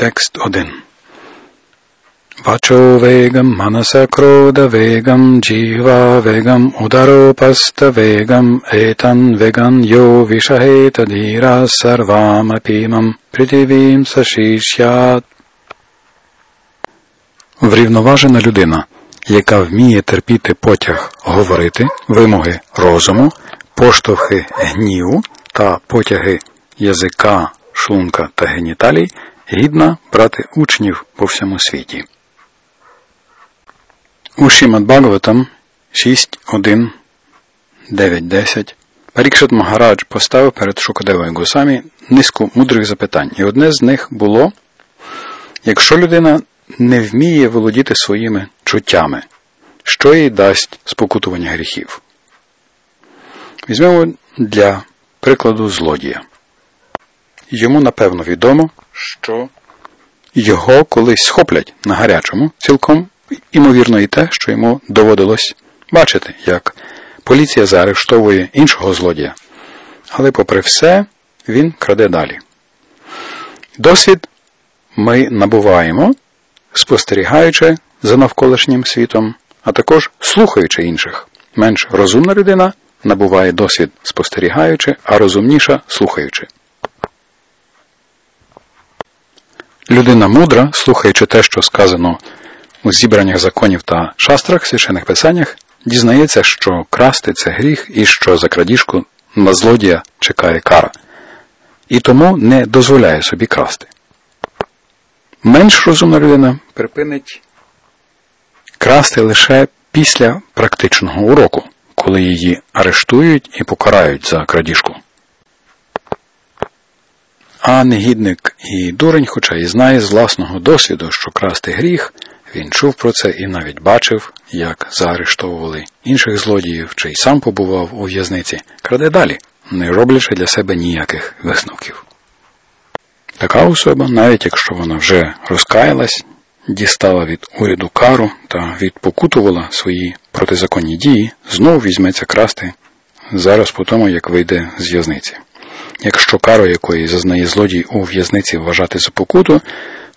Текст 1. Вачо вегам, манаса крода вегам, джива вегам, ударопаста вегам, етан веган йо вішагета діра сарвам апімам, притивім сашішят. Врівноважена людина, яка вміє терпіти потяг говорити, вимоги розуму, поштовхи гніву та потяги язика, шлунка та геніталій, гідна брати учнів по всьому світі. У Шімад Бхагаватам 6.1, 9.10 Парікшат Магарадж поставив перед Шукадевою Госамі низку мудрих запитань, і одне з них було, якщо людина не вміє володіти своїми чуттями, що їй дасть спокутування гріхів? Візьмемо для прикладу злодія. Йому напевно відомо, що його колись схоплять на гарячому, цілком імовірно і те, що йому доводилось бачити, як поліція заарештовує іншого злодія. Але, попри все, він краде далі. Досвід ми набуваємо, спостерігаючи за навколишнім світом, а також слухаючи інших. Менш розумна людина набуває досвід спостерігаючи, а розумніша слухаючи. Людина мудра, слухаючи те, що сказано у зібраннях законів та шастрах, священих писаннях, дізнається, що красти це гріх і що за крадіжку на злодія чекає кара, і тому не дозволяє собі красти. Менш розумна людина припинить красти лише після практичного уроку, коли її арештують і покарають за крадіжку. А негідник і дурень, хоча і знає з власного досвіду, що красти гріх, він чув про це і навіть бачив, як заарештовували інших злодіїв, чи й сам побував у в'язниці, краде далі, не роблячи для себе ніяких висновків. Така особа, навіть якщо вона вже розкаялась, дістала від уряду кару та відпокутувала свої протизаконні дії, знову візьметься красти зараз по тому, як вийде з в'язниці. Якщо кару якої зазнає злодій у в'язниці вважати за покуту,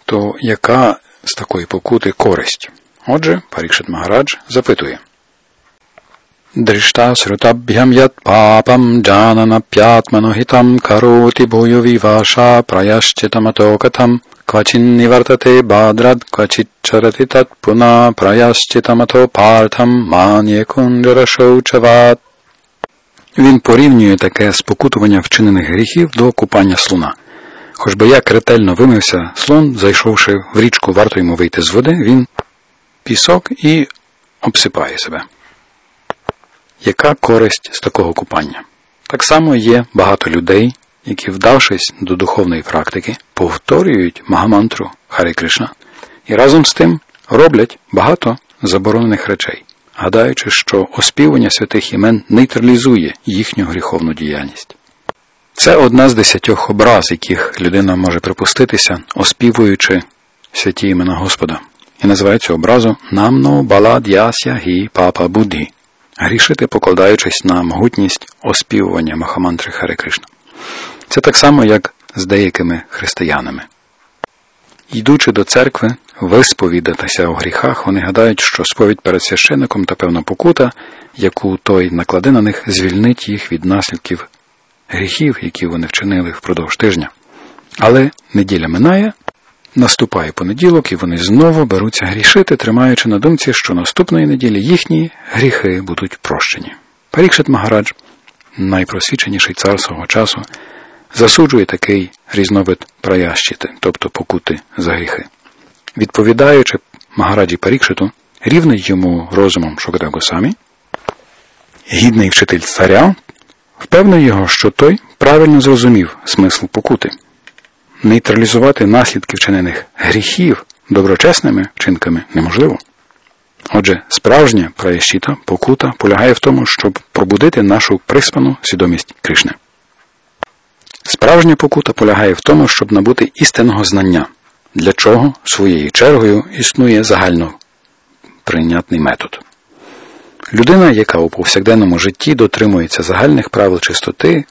то яка з такої покути користь? Отже, Парікшит Магарадж запитує. Дришта срутабхям ят папам джанана п'ятманохітам кароти бойові ваша праящитаматокатам квачин нівартате бадрад квачит чарати тат пуна праящитамато партам ман'є кунджара він порівнює таке спокутування вчинених гріхів до купання слона. Хоч би як ретельно вимився слон, зайшовши в річку, варто йому вийти з води, він пісок і обсипає себе. Яка користь з такого купання? Так само є багато людей, які, вдавшись до духовної практики, повторюють Магамантру Харі Кришна і разом з тим роблять багато заборонених речей гадаючи, що оспівання святих імен нейтралізує їхню гріховну діяльність. Це одна з десятьох образ, яких людина може припуститися, оспівуючи святі імена Господа, і називає цю образу намно балад'яся гі папа Будді, грішити, покладаючись на могутність оспівування Махамантри Хари Кришна. Це так само, як з деякими християнами. Йдучи до церкви, висповідатися у гріхах, вони гадають, що сповідь перед священником та певна покута, яку той накладе на них, звільнить їх від наслідків гріхів, які вони вчинили впродовж тижня. Але неділя минає, наступає понеділок, і вони знову беруться грішити, тримаючи на думці, що наступної неділі їхні гріхи будуть прощені. Парікшит Магарадж, найпросвіченіший цар свого часу, засуджує такий різновид праящити, тобто покути за гріхи. Відповідаючи Магараджі Парікшиту, рівний йому розумом Шукада Госамі, гідний вчитель царя, впевнив його, що той правильно зрозумів смисл покути. Нейтралізувати наслідки вчинених гріхів доброчесними вчинками неможливо. Отже, справжня праящита, покута полягає в тому, щоб пробудити нашу приспану свідомість Кришни. Справжня покута полягає в тому, щоб набути істинного знання, для чого своєю чергою існує загально прийнятний метод. Людина, яка у повсякденному житті дотримується загальних правил чистоти,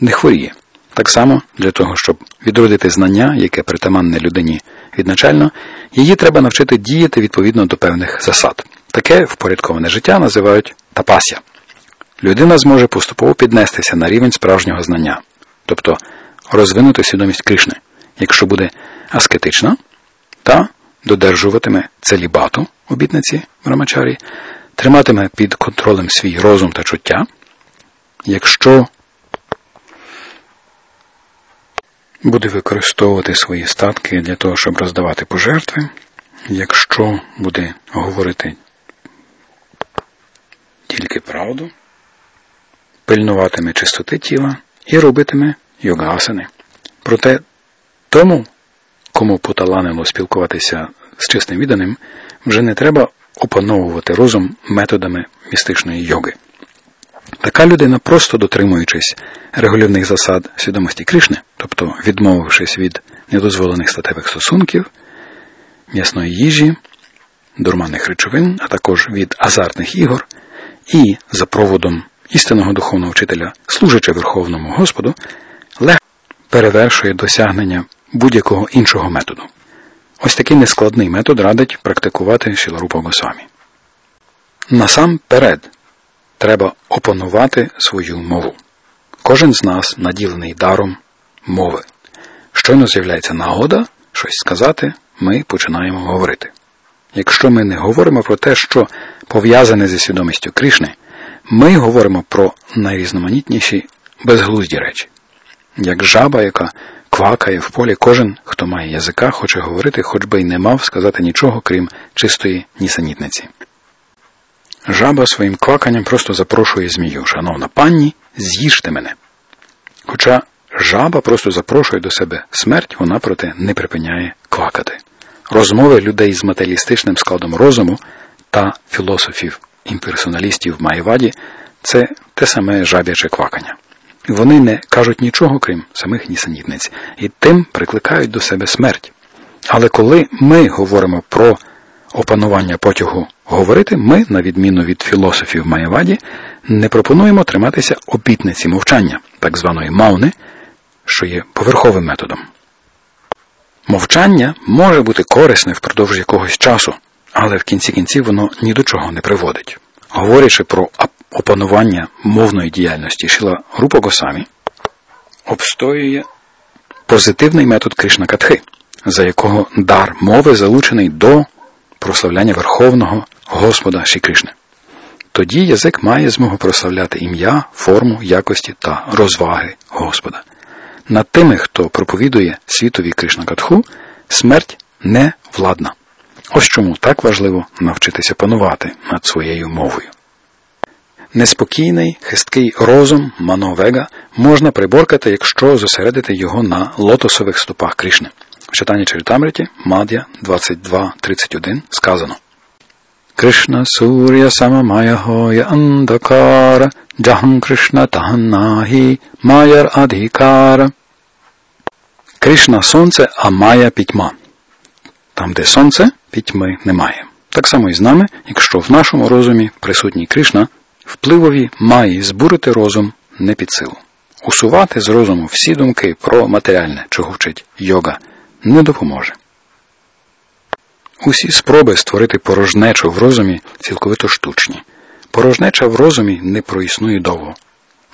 не хворіє. Так само для того, щоб відродити знання, яке притаманне людині відначально, її треба навчити діяти відповідно до певних засад. Таке впорядковане життя називають тапася. Людина зможе поступово піднестися на рівень справжнього знання, тобто розвинути свідомість Кришни, якщо буде аскетична та додержуватиме целібату обітниці Брамачарі, триматиме під контролем свій розум та чуття, якщо буде використовувати свої статки для того, щоб роздавати пожертви, якщо буде говорити тільки правду, пильнуватиме чистоти тіла і робитиме йогасани. Проте тому, кому поталанило спілкуватися з чистим відданим, вже не треба опановувати розум методами містичної йоги. Така людина, просто дотримуючись регулярних засад свідомості Кришни, тобто відмовившись від недозволених статевих стосунків, м'ясної їжі, дурманних речовин, а також від азартних ігор, і за проводом істинного духовного вчителя, служачи Верховному Господу, легко перевершує досягнення будь-якого іншого методу. Ось такий нескладний метод радить практикувати Шіларупа Госвамі. Насамперед треба опанувати свою мову. Кожен з нас наділений даром мови. Щойно з'являється нагода щось сказати, ми починаємо говорити. Якщо ми не говоримо про те, що пов'язане зі свідомістю Кришни, ми говоримо про найрізноманітніші безглузді речі. Як жаба, яка квакає в полі, кожен, хто має язика, хоче говорити, хоч би й не мав сказати нічого, крім чистої нісенітниці. Жаба своїм кваканням просто запрошує змію. Шановна панні, з'їжте мене. Хоча жаба просто запрошує до себе смерть, вона проте не припиняє квакати. Розмови людей з матеріалістичним складом розуму та філософів, імперсоналістів в Маєваді це те саме жаб'яче квакання. Вони не кажуть нічого, крім самих нісенітниць, і тим прикликають до себе смерть. Але коли ми говоримо про опанування потягу говорити, ми, на відміну від філософів Маєваді, не пропонуємо триматися обітниці мовчання, так званої мауни, що є поверховим методом. Мовчання може бути корисне впродовж якогось часу, але в кінці кінців воно ні до чого не приводить. Говорячи про опанування мовної діяльності Шіла Рупа Госамі, обстоює позитивний метод Кришна Катхи, за якого дар мови залучений до прославляння Верховного Господа Ші Кришни. Тоді язик має змогу прославляти ім'я, форму, якості та розваги Господа. Над тими, хто проповідує світові Кришна Катху, смерть не владна. Ось чому так важливо навчитися панувати над своєю мовою. Неспокійний, хисткий розум Мановега можна приборкати, якщо зосередити його на лотосових стопах Кришни. В читанні Чаритамриті Мад'я 22.31 сказано Кришна Сур'я Самамая Гоя Андакара Джахам Кришна Таганнахі Майяр Адhikara Кришна сонце, а Майя пітьма. Там, де сонце, пітьми немає. Так само і з нами, якщо в нашому розумі присутній Кришна, впливові має збурити розум не під силу. Усувати з розуму всі думки про матеріальне, чого вчить йога, не допоможе. Усі спроби створити порожнечу в розумі цілковито штучні. Порожнеча в розумі не проіснує довго.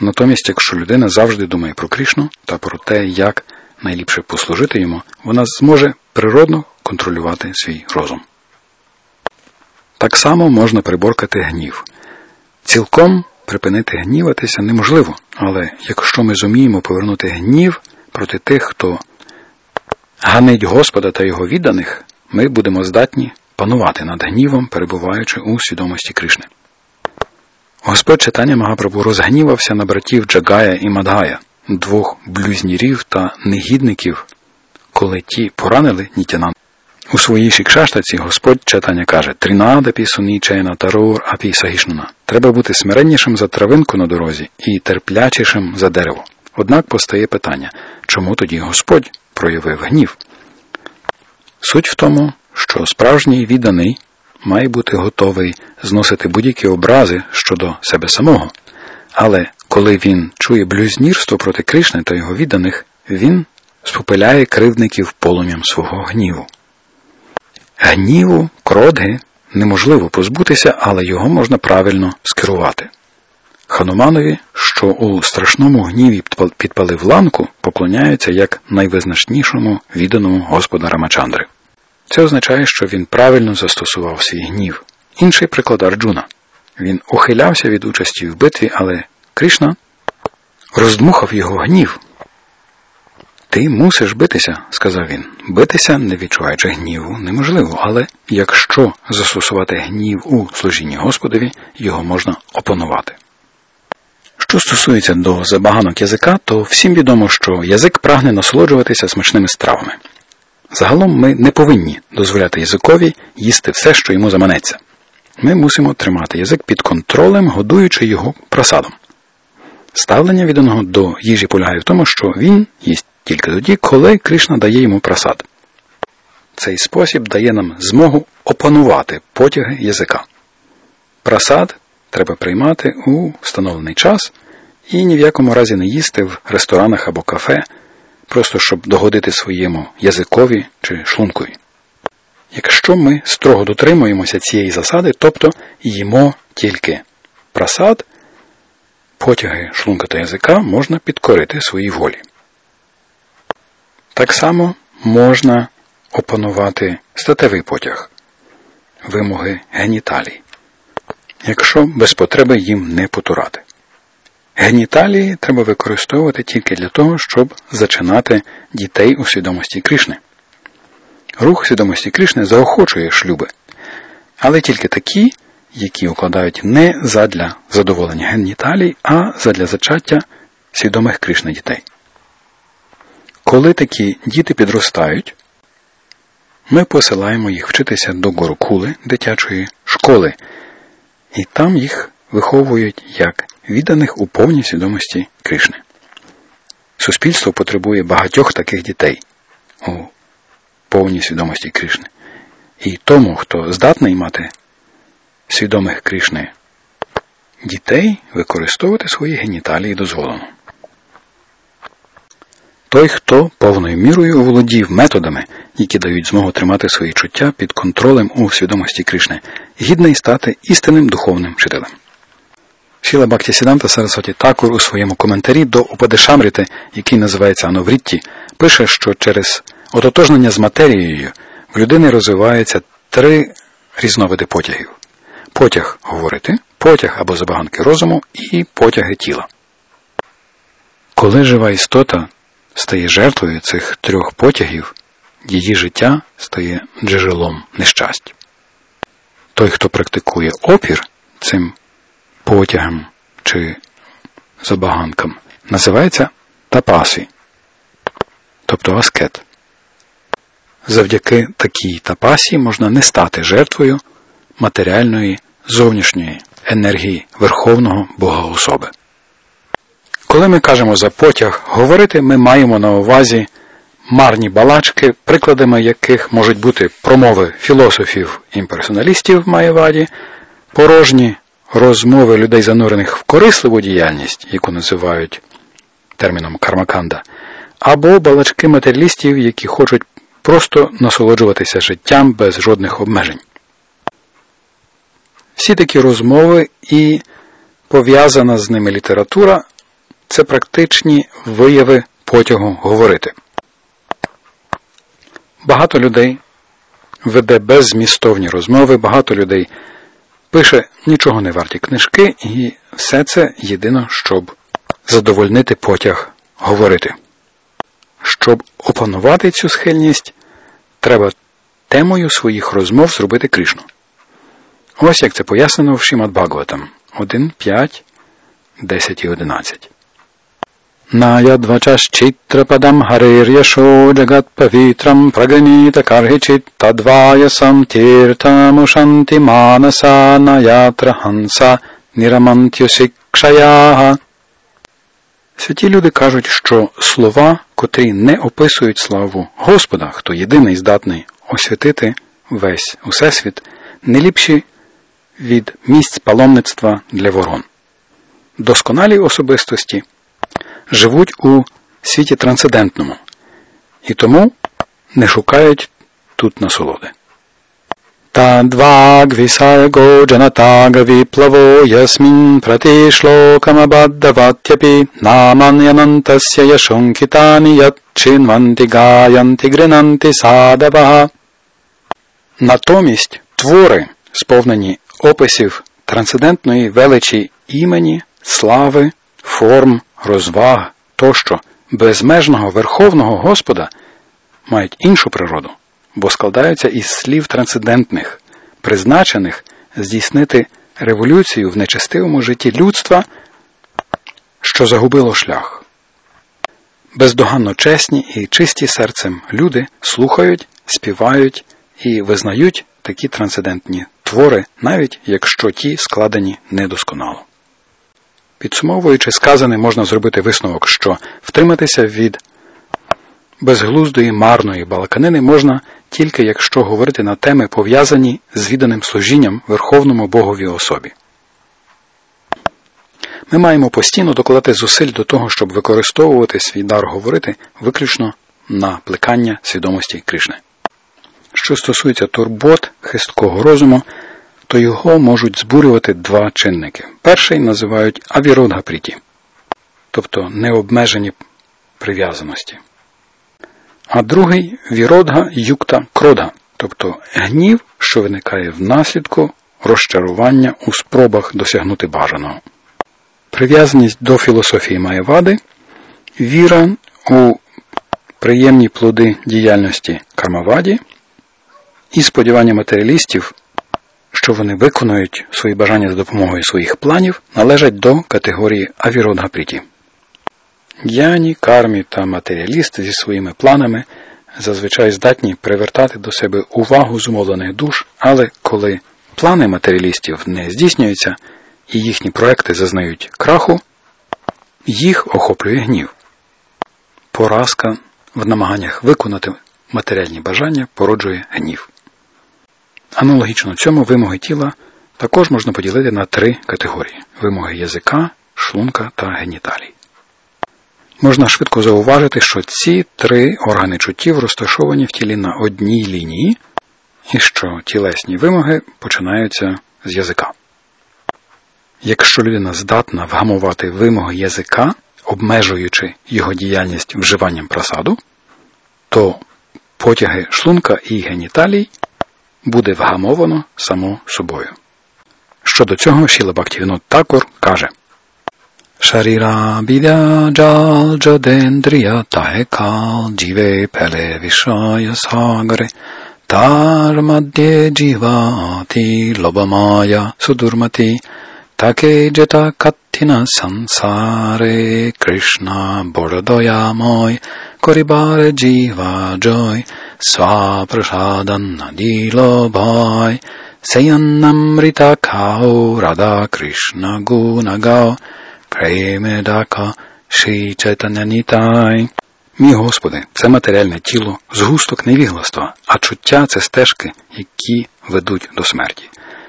Натомість, якщо людина завжди думає про Кришну та про те, як найліпше послужити йому, вона зможе природно контролювати свій розум. Так само можна приборкати гнів. Цілком припинити гніватися неможливо, але якщо ми зуміємо повернути гнів проти тих, хто ганить Господа та його відданих, ми будемо здатні панувати над гнівом, перебуваючи у свідомості Кришни. Господь читання Магапрабу розгнівався на братів Джагая і Мадгая, двох блюзнірів та негідників, коли ті поранили Нітянан. У своїй шікшаштаці Господь читання каже Трінада пісунічайна тарур апі сагішнуна. Треба бути смиреннішим за травинку на дорозі і терплячішим за дерево. Однак постає питання, чому тоді Господь проявив гнів? Суть в тому, що справжній відданий має бути готовий зносити будь-які образи щодо себе самого. Але Коли він чує блюзнірство проти Кришни та його відданих, він спопиляє кривдників полум'ям свого гніву. Гніву, кродги неможливо позбутися, але його можна правильно скерувати. Хануманові, що у страшному гніві підпалив ланку, поклоняються як найвизначнішому відданому Господа Рамачандри. Це означає, що він правильно застосував свій гнів. Інший приклад Арджуна. Він ухилявся від участі в битві, але Кришна роздмухав його гнів. Ти мусиш битися, сказав він. Битися, не відчуваючи гніву, неможливо, але якщо застосувати гнів у служінні Господові, його можна опанувати. Що стосується до забаганок язика, то всім відомо, що язик прагне насолоджуватися смачними стравами. Загалом ми не повинні дозволяти язикові їсти все, що йому заманеться. Ми мусимо тримати язик під контролем, годуючи його просадом. Ставлення відданого до їжі полягає в тому, що він їсть тільки тоді, коли Кришна дає йому просад. Цей спосіб дає нам змогу опанувати потяги язика. Просад треба приймати у встановлений час і ні в якому разі не їсти в ресторанах або кафе, просто щоб догодити своєму язикові чи шлункові. Якщо ми строго дотримуємося цієї засади, тобто їмо тільки просад, потяги шлунка та язика можна підкорити своїй волі. Так само можна опанувати статевий потяг, вимоги геніталій, якщо без потреби їм не потурати. Геніталії треба використовувати тільки для того, щоб зачинати дітей у свідомості Кришни. Рух свідомості Кришни заохочує шлюби, але тільки такі, які укладають не задля задоволення геніталій, а задля зачаття свідомих Кришни дітей. Коли такі діти підростають, ми посилаємо їх вчитися до Горокули, дитячої школи, і там їх виховують як відданих у повній свідомості Кришни. Суспільство потребує багатьох таких дітей у повній свідомості Кришни. І тому, хто здатний мати свідомих Кришни дітей, використовувати свої геніталії дозволено. Той, хто повною мірою володів методами, які дають змогу тримати свої чуття під контролем у свідомості Кришни, гідний стати істинним духовним вчителем. Шіла Бактісіданта Сарасваті Такур у своєму коментарі до Упадешамріти, який називається Ановрітті, пише, що через ототожнення з матерією в людини розвиваються три різновиди потягів: потяг говорити, потяг або забаганки розуму і потяги тіла. Коли жива істота стає жертвою цих трьох потягів, її життя стає джерелом нещастя. Той, хто практикує опір цим потягам чи забаганкам, називається тапасі, тобто аскет. Завдяки такій тапасі можна не стати жертвою матеріальної зовнішньої енергії Верховного Бога особи. Коли ми кажемо за потяг говорити, ми маємо на увазі марні балачки, прикладами яких можуть бути промови філософів-імперсоналістів Маєваді, порожні розмови людей, занурених в корисливу діяльність, яку називають терміном кармаканда, або балачки матеріалістів, які хочуть просто насолоджуватися життям без жодних обмежень. Всі такі розмови і пов'язана з ними література це практичні вияви потягу говорити. Багато людей веде беззмістовні розмови, багато людей пише нічого не варті книжки, і все це єдино, щоб задовольнити потяг говорити. Щоб опанувати цю схильність, треба темою своїх розмов зробити Кришну. Ось як це пояснено в Шімад Бхагаватам 1, 5, 10 і 11. नायध्वचश्चित्रपदम् हरेर्यशो जगत्पवित्रम् प्रगणीतकर्हिचित् तद्वायसम् तीर्थमुशन्ति मानसा न यात्र हंसा нірамантюсікшаях. Святі люди кажуть, що слова, котрі не описують славу Господа, хто єдиний здатний освятити весь усесвіт, не ліпші від місць паломництва для ворон. досконалі особистості живуть у світі трансцендентному і тому не шукають тут насолоди. Та два Тадвагвісаго джанатага віплаво ясмін пратишлокамабаддаватяпі наманянантася яшункітані ятчинванти гаянти гринанти садавага. Натомість твори, сповнені описів трансцендентної величі імені, слави, форм розваг тощо безмежного Верховного Господа мають іншу природу бо складаються із слів трансцендентних, призначених здійснити революцію в нечестивому житті людства, що загубило шлях. Бездоганно чесні і чисті серцем люди слухають, співають і визнають такі трансцендентні твори, навіть якщо ті складені недосконало. Підсумовуючи сказане, можна зробити висновок, що втриматися від безглуздої марної балаканини можна тільки якщо говорити на теми, пов'язані з відданим служінням Верховному Богові особі. Ми маємо постійно докладати зусиль до того, щоб використовувати свій дар говорити виключно на плекання свідомості Кришни. Що стосується турбот хисткого розуму, то його можуть збурювати два чинники. Перший називають авіродгапріті, тобто необмежені прив'язаності а другий віродга юкта кродга, тобто гнів, що виникає внаслідку розчарування у спробах досягнути бажаного. Прив'язаність до філософії Маєвади, віра у приємні плоди діяльності Кармаваді і сподівання матеріалістів, що вони виконують свої бажання за допомогою своїх планів, належать до категорії авіродгапріті. Г'яні, кармі та матеріалісти зі своїми планами зазвичай здатні привертати до себе увагу зумовлених душ, але коли плани матеріалістів не здійснюються і їхні проекти зазнають краху, їх охоплює гнів. Поразка в намаганнях виконати матеріальні бажання породжує гнів. Аналогічно цьому вимоги тіла також можна поділити на три категорії: вимоги язика, шлунка та геніталій. Можна швидко зауважити, що ці три органи чуттів розташовані в тілі на одній лінії, і що тілесні вимоги починаються з язика. Якщо людина здатна вгамувати вимоги язика, обмежуючи його діяльність вживанням просаду, то потяги шлунка і геніталій буде вгамовано само собою. Щодо цього Шіла Бактівінот Такор каже – Sharira bidya jal jadendriya tahe kal jive pele vishaya sagare tar madhye jivati lobamaya sudurmati take jeta kathina sansare Krishna borodoyamoy koribare jiva joy svaprasadan nadilo bhai Sayanamrita kao Radha Krishna gunagao Премедака Ши Чайтанянітай. Мій Господи, це матеріальне тіло, згусток невігластва, а чуття це стежки, які ведуть до смерті.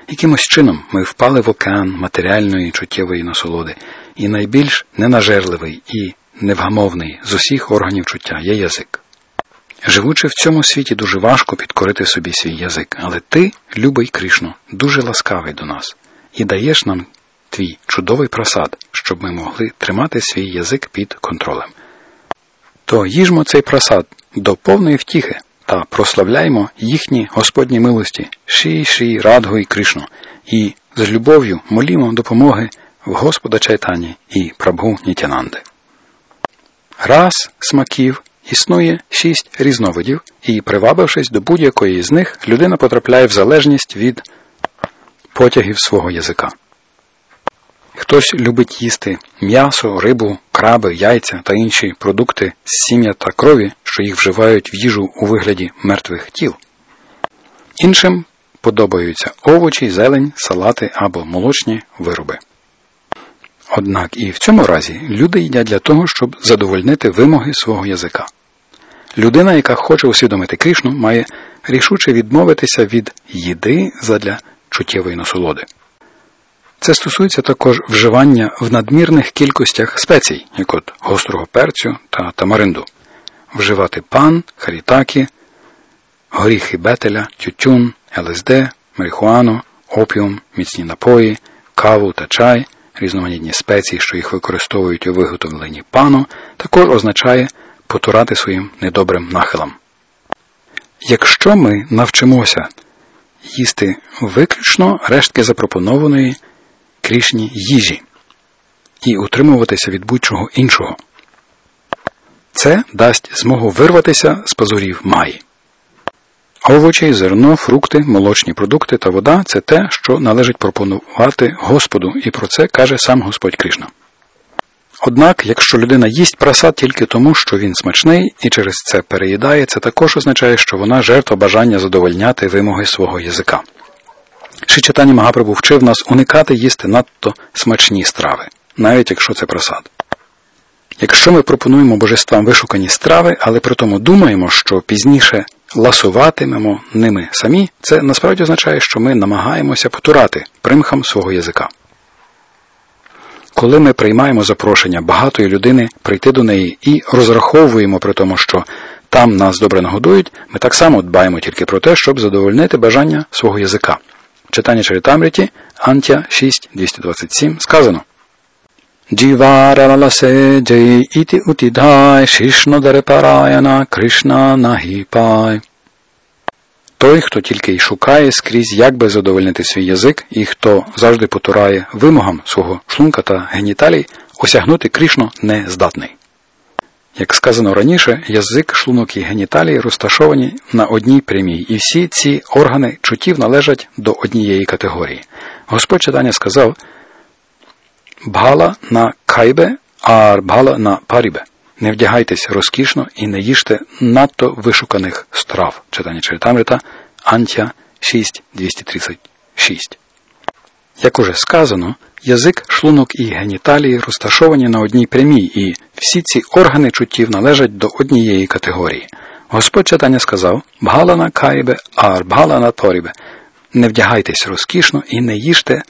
Якимось чином ми впали в океан матеріальної чуттєвої насолоди, і найбільш ненажерливий і невгамовний з усіх органів чуття є язик. Живучи в цьому світі, дуже важко підкорити собі свій язик, але ти, любий Кришно, дуже ласкавий до нас і даєш нам твій чудовий просад, щоб ми могли тримати свій язик під контролем. То їжмо цей просад до повної втіхи та прославляймо їхні Господні милості, Ші, Ші, Радгу і Кришну, і з любов'ю молімо допомоги в Господа Чайтані і Прабгу Нітянанди. Раз смаків існує шість різновидів, і, привабившись до будь-якої з них, людина потрапляє в залежність від потягів свого язика. Хтось любить їсти м'ясо, рибу, краби, яйця та інші продукти з сім'я та крові, що їх вживають в їжу у вигляді мертвих тіл. Іншим подобаються овочі, зелень, салати або молочні вироби. Однак і в цьому разі люди їдять для того, щоб задовольнити вимоги свого язика. Людина, яка хоче усвідомити Кришну, має рішуче відмовитися від їди задля чуттєвої насолоди. Це стосується також вживання в надмірних кількостях спецій, як от гострого перцю та тамаринду, вживати пан, харітакі, горіхи бетеля, тютюн, ЛСД, марихуану, опіум, міцні напої, каву та чай, різноманітні спеції, що їх використовують у виготовленні пану, також означає потурати своїм недобрим нахилам. Якщо ми навчимося їсти виключно рештки запропонованої крішні їжі і утримуватися від будь-чого іншого, це дасть змогу вирватися з позорів маї. Овочі, зерно, фрукти, молочні продукти та вода це те, що належить пропонувати Господу, і про це каже сам Господь Кришна. Однак, якщо людина їсть прасад тільки тому, що він смачний і через це переїдає, це також означає, що вона жертва бажання задовольняти вимоги свого язика. Шичатані Магапрабу вчив нас уникати їсти надто смачні страви, навіть якщо це просад. Якщо ми пропонуємо божествам вишукані страви, але при тому думаємо, що пізніше ласуватимемо ними самі, це насправді означає, що ми намагаємося потурати примхам свого язика. Коли ми приймаємо запрошення багатої людини прийти до неї і розраховуємо при тому, що там нас добре нагодують, ми так само дбаємо тільки про те, щоб задовольнити бажання свого язика. Читання Чаритамріті, Антя 6.227 сказано Джівараласе джей іті утідай, шишнодаре параяна, Кришна нагіпай. Той, хто тільки й шукає скрізь, як би задовольнити свій язик, і хто завжди потурає вимогам свого шлунка та геніталій, осягнути Кришну не здатний. Як сказано раніше, язик, шлунок і геніталії розташовані на одній прямій, і всі ці органи чуттів належать до однієї категорії. Господь читання сказав Бгала на кайбе, а бгала на парібе. Не вдягайтесь розкішно і не їжте надто вишуканих страв. Читання Чаритамрита, Антя 6.236. Як уже сказано, язик, шлунок і геніталії розташовані на одній прямій, і всі ці органи чуттів належать до однієї категорії. Господь читання сказав Бгалана кайбе, ар бгалана торібе. Не вдягайтесь розкішно і не їжте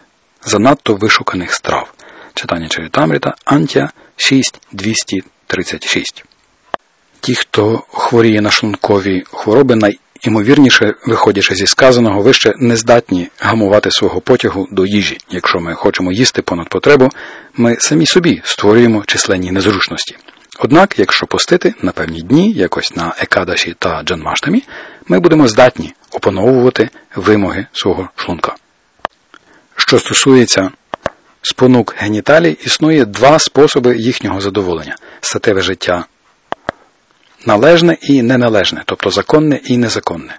занадто вишуканих страв. Читання Чаритамрита, Антя 6.236. Ті, хто хворіє на шлункові хвороби, найімовірніше, виходячи зі сказаного, вище не здатні гамувати свого потягу до їжі. Якщо ми хочемо їсти понад потребу, ми самі собі створюємо численні незручності. Однак, якщо постити на певні дні, якось на Екадаші та Джанмаштамі, ми будемо здатні опановувати вимоги свого шлунка. Що стосується спонук геніталій, існує два способи їхнього задоволення статеве життя належне і неналежне, тобто законне і незаконне.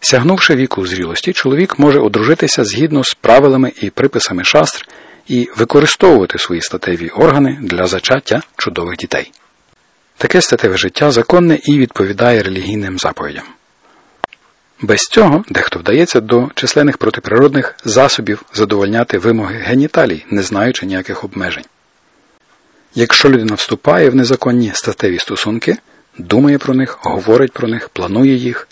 Сягнувши віку зрілості, чоловік може одружитися згідно з правилами і приписами шастр і використовувати свої статеві органи для зачаття чудових дітей. Таке статеве життя законне і відповідає релігійним заповідям. Без цього дехто вдається до численних протиприродних засобів задовольняти вимоги геніталій, не знаючи ніяких обмежень. Якщо людина вступає в незаконні статеві стосунки, думає про них, говорить про них, планує їх,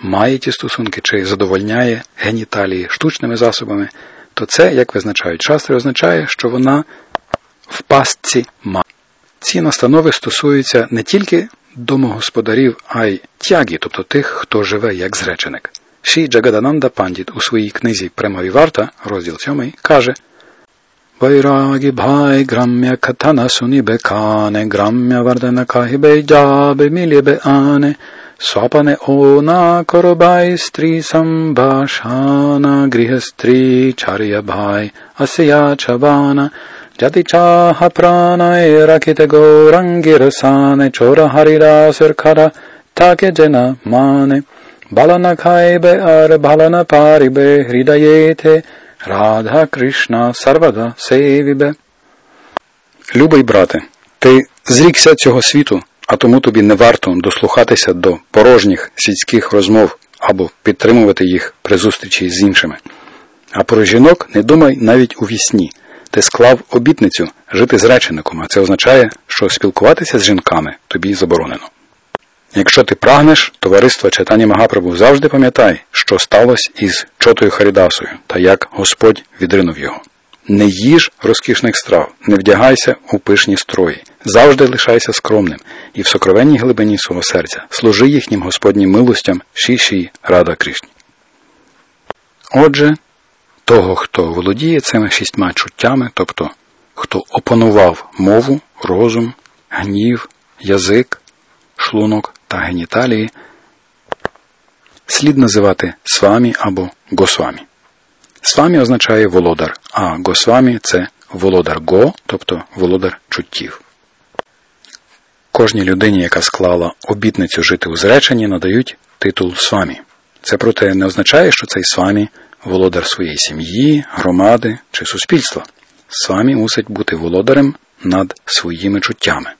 має ті стосунки чи задовольняє геніталії штучними засобами, то це, як визначають шастри, означає, що вона в пастці має. Ці настанови стосуються не тільки домогосподарів, а й тягі, тобто тих, хто живе як зреченик. Ші Джагадананда Пандіт у своїй книзі Премавіварта, розділ 7, каже Вайрагі бхай грам'я катана сунібе кане, грам'я вардана кахібе джабе мілібе ане, Swapane ona korobai stri sambhashana grihastri charya bhai asya chavana jati chaha pranay rakite gorangirasane chora haridasar khara take jena mane balana khaibe ar balana paribe hridayete Радha Кришна Сарвада Севібе. Любий брате, ти зрікся цього світу а тому тобі не варто дослухатися до порожніх сільських розмов або підтримувати їх при зустрічі з іншими. А про жінок не думай навіть у вісні. Ти склав обітницю жити з речеником, а це означає, що спілкуватися з жінками тобі заборонено. Якщо ти прагнеш товариства читання Магапрабу, завжди пам'ятай, що сталося із чотою Харідасою та як Господь відринув його. Не їж розкішних страв, не вдягайся у пишні строї, завжди лишайся скромним і в сокровенній глибині свого серця служи їхнім Господнім милостям Шіші Рада Кришні. Отже, того, хто володіє цими шістьма чуттями, тобто хто опанував мову, розум, гнів, язик, шлунок та геніталії, слід називати свамі або госвамі. Свамі означає володар, а госвамі це володар го, тобто володар чуттів. Кожній людині, яка склала обітницю жити у зреченні, надають титул свамі. Це проте не означає, що цей свамі володар своєї сім'ї, громади чи суспільства. Свамі мусить бути володарем над своїми чуттями.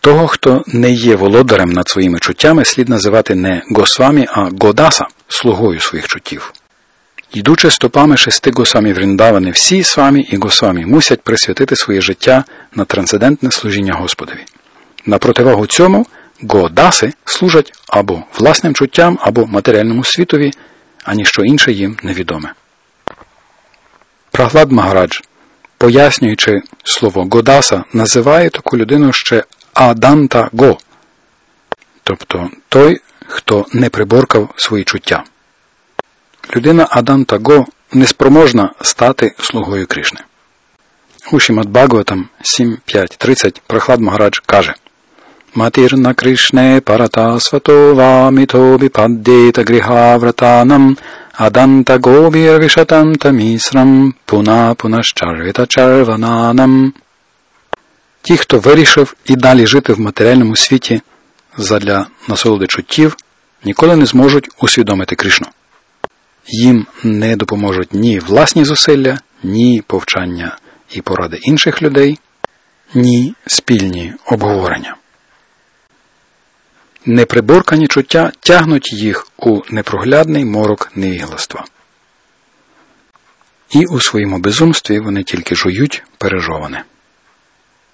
Того, хто не є володарем над своїми чуттями, слід називати не Госвамі, а Годаса, слугою своїх чуттів. Йдучи стопами шести госвамі Вріндавани, всі свамі і госвамі мусять присвятити своє життя на трансцендентне служіння Господові. На противагу цьому Годаси служать або власним чуттям, або матеріальному світові, а ніщо інше їм невідоме. Праглад Магарадж, пояснюючи слово Годаса, називає таку людину ще Аданта Го, тобто той, хто не приборкав свої чуття. Людина Аданта Го неспроможна стати слугою Кришни. У Шімад Бхагаватам 7.5.30 Прохлад Магарадж каже Парата свато ваміто віпаддєта гріхавратанам Аданта Говір вишатам тамісрам пуна пунашчарвіта чарвананам Ті, хто вирішив і далі жити в матеріальному світі задля насолоди чуттів, ніколи не зможуть усвідомити Кришну. Їм не допоможуть ні власні зусилля, ні повчання і поради інших людей, ні спільні обговорення. Неприборкані чуття тягнуть їх у непроглядний морок невігластва. І у своєму безумстві вони тільки жують пережоване.